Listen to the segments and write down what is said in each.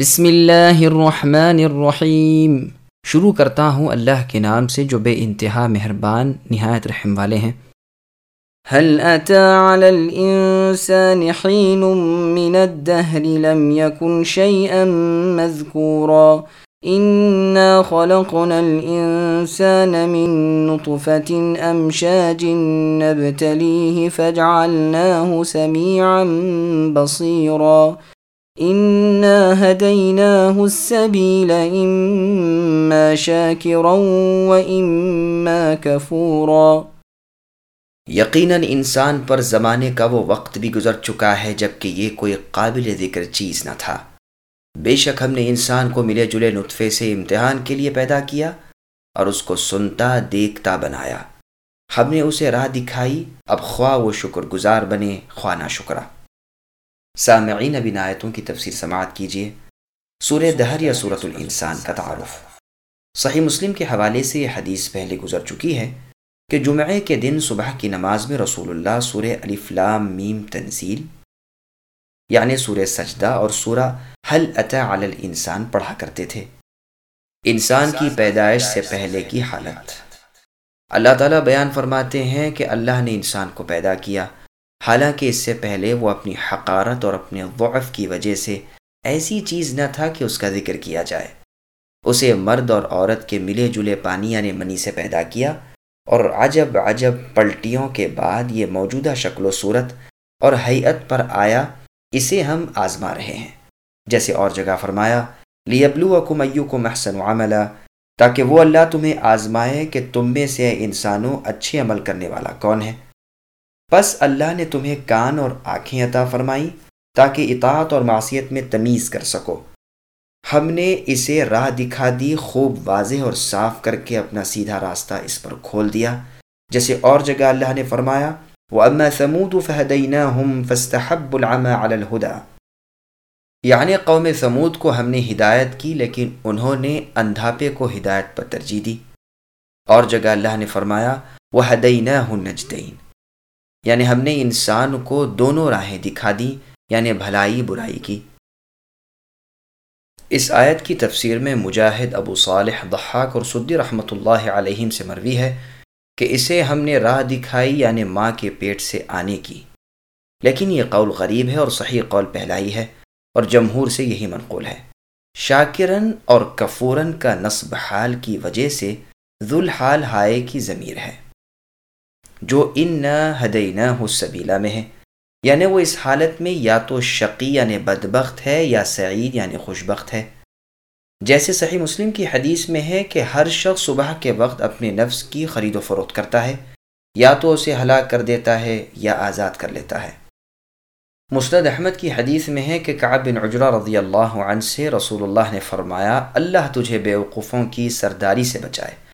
بسم اللہ الرحمن الرحیم۔ شروع کرتا ہوں اللہ کے نام سے جو بے انتہا مہربان، نہایت رحم والے ہیں۔ هل أتى على الإنسان حين من الدهر؟ لم يكن شيئا مذكورا۔ إنا خلقنا الإنسان من نطفة أمشاج نبتليه فجعلناه سميعا بصيرا۔ السبيل إما شاكرا وإما كفورا۔ یقیناً انسان پر زمانے کا وہ وقت بھی گزر چکا ہے جبکہ یہ کوئی قابل ذکر چیز نہ تھا۔ بے شک ہم نے انسان کو ملے جلے نطفے سے امتحان کے لیے پیدا کیا اور اس کو سنتا دیکھتا بنایا۔ ہم نے اسے راہ دکھائی، اب خواہ وہ شکر گزار بنے، خواہ نہ شکرہ سامعین ابن آیتوں کی تفسیر سماعت کیجیے سورہ دہر یا صورت الانسان کا تعارف۔ صحیح مسلم کے حوالے سے یہ حدیث پہلے گزر چکی ہے کہ جمعے کے دن صبح کی نماز میں رسول اللہ سورہ لام میم تنزیل یعنی سورہ سجدہ اور سورہ حل عطا الانسان پڑھا کرتے تھے۔ انسان کی پیدائش سے پہلے کی حالت۔ اللہ تعالیٰ بیان فرماتے ہیں کہ اللہ نے انسان کو پیدا کیا۔ حالانکہ اس سے پہلے وہ اپنی حقارت اور اپنے ضعف کی وجہ سے ایسی چیز نہ تھا کہ اس کا ذکر کیا جائے۔ اسے مرد اور عورت کے ملے جلے پانی یعنی منی سے پیدا کیا اور عجب عجب پلٹیوں کے بعد یہ موجودہ شکل و صورت اور حیت پر آیا، اسے ہم آزما رہے ہیں۔ جیسے اور جگہ فرمایا لیبلو کم ایو کو محسن عملہ تاکہ وہ اللہ تمہیں آزمائے کہ تم میں سے انسانوں اچھے عمل کرنے والا کون ہے۔ بس اللہ نے تمہیں کان اور آنکھیں عطا فرمائی تاکہ اطاعت اور معصیت میں تمیز کر سکو۔ ہم نے اسے راہ دکھا دی، خوب واضح اور صاف کر کے اپنا سیدھا راستہ اس پر کھول دیا۔ جیسے اور جگہ اللہ نے فرمایا وہ اما سمود فہدینہ ہم فستحب العما علی الہدا یعنی قوم سمود کو ہم نے ہدایت کی، لیکن انہوں نے اندھاپے کو ہدایت پر ترجیح دی۔ اور جگہ اللہ نے فرمایا وہ ہدینہ ہن نجدین یعنی ہم نے انسان کو دونوں راہیں دکھا دی یعنی بھلائی برائی کی۔ اس آیت کی تفسیر میں مجاہد ابو صالح ضحاک اور سدی رحمۃ اللہ علیہم سے مروی ہے کہ اسے ہم نے راہ دکھائی یعنی ماں کے پیٹ سے آنے کی۔ لیکن یہ قول غریب ہے اور صحیح قول پہلائی ہے اور جمہور سے یہی منقول ہے۔ شاکرن اور کفورن کا نصب حال کی وجہ سے ذوالحال ہائے کی ضمیر ہے۔ جو ان نہ ہدینہ حسبیلا میں ہے۔ یعنی وہ اس حالت میں یا تو شقی یعنی بدبخت ہے یا سعید یعنی خوشبخت ہے۔ جیسے صحیح مسلم کی حدیث میں ہے کہ ہر شخص صبح کے وقت اپنے نفس کی خرید و فروخت کرتا ہے۔ یا تو اسے ہلاک کر دیتا ہے یا آزاد کر لیتا ہے۔ مسند احمد کی حدیث میں ہے کہ کعب بن عجرہ رضی اللہ عنہ سے رسول اللہ نے فرمایا، اللہ تجھے بیوقوفوں کی سرداری سے بچائے۔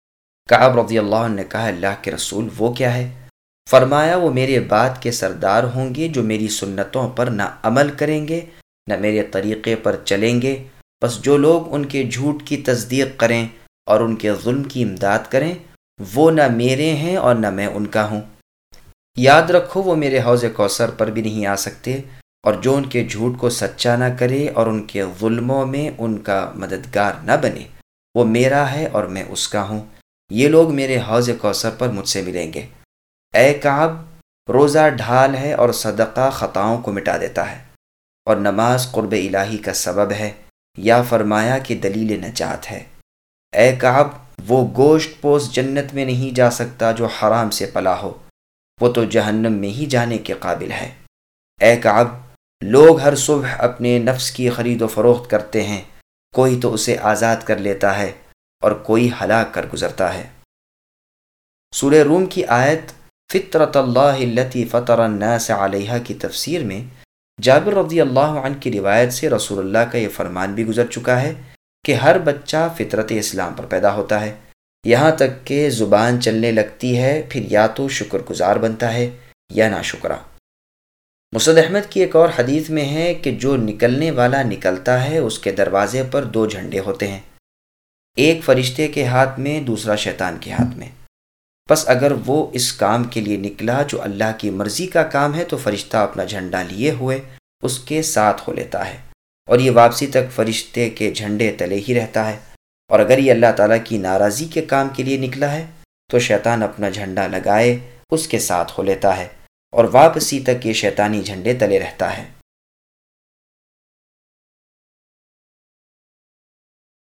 کعب رضی اللہ عنہ نے کہا، اللہ کے رسول، وہ کیا ہے؟ فرمایا، وہ میرے بات کے سردار ہوں گے جو میری سنتوں پر نہ عمل کریں گے، نہ میرے طریقے پر چلیں گے۔ بس جو لوگ ان کے جھوٹ کی تصدیق کریں اور ان کے ظلم کی امداد کریں، وہ نہ میرے ہیں اور نہ میں ان کا ہوں۔ یاد رکھو، وہ میرے حوض کوثر پر بھی نہیں آ سکتے اور جو ان کے جھوٹ کو سچا نہ کرے اور ان کے ظلموں میں ان کا مددگار نہ بنے، وہ میرا ہے اور میں اس کا ہوں۔ یہ لوگ میرے حوض کوثر پر مجھ سے ملیں گے۔ اے کعب، روزہ ڈھال ہے اور صدقہ خطاؤں کو مٹا دیتا ہے، اور نماز قرب الہی کا سبب ہے، یا فرمایا کہ دلیل نجات ہے۔ اے کعب، وہ گوشت پوس جنت میں نہیں جا سکتا جو حرام سے پلا ہو، وہ تو جہنم میں ہی جانے کے قابل ہے۔ اے کعب، لوگ ہر صبح اپنے نفس کی خرید و فروخت کرتے ہیں، کوئی تو اسے آزاد کر لیتا ہے۔ اور کوئی ہلاک کر گزرتا ہے۔ سورہ روم کی آیت، فطرت اللہ التی فطر الناس علیہ کی تفسیر میں، جابر رضی اللہ عنہ کی روایت سے رسول اللہ کا یہ فرمان بھی گزر چکا ہے کہ ہر بچہ فطرت اسلام پر پیدا ہوتا ہے۔ یہاں تک کہ زبان چلنے لگتی ہے، پھر یا تو شکر گزار بنتا ہے یا نا شکرہ مسد احمد کی ایک اور حدیث میں ہے کہ جو نکلنے والا نکلتا ہے، اس کے دروازے پر دو جھنڈے ہوتے ہیں۔ ایک فرشتے کے ہاتھ میں، دوسرا شیطان کے ہاتھ میں۔ بس اگر وہ اس کام کے لیے نکلا جو اللہ کی مرضی کا کام ہے، تو فرشتہ اپنا جھنڈا لیے ہوئے اس کے ساتھ ہو لیتا ہے۔ اور یہ واپسی تک فرشتے کے جھنڈے تلے ہی رہتا ہے۔ اور اگر یہ اللہ تعالیٰ کی ناراضی کے کام کے لیے نکلا ہے، تو شیطان اپنا جھنڈا لگائے اس کے ساتھ ہو لیتا ہے۔ اور واپسی تک یہ شیطانی جھنڈے تلے رہتا ہے۔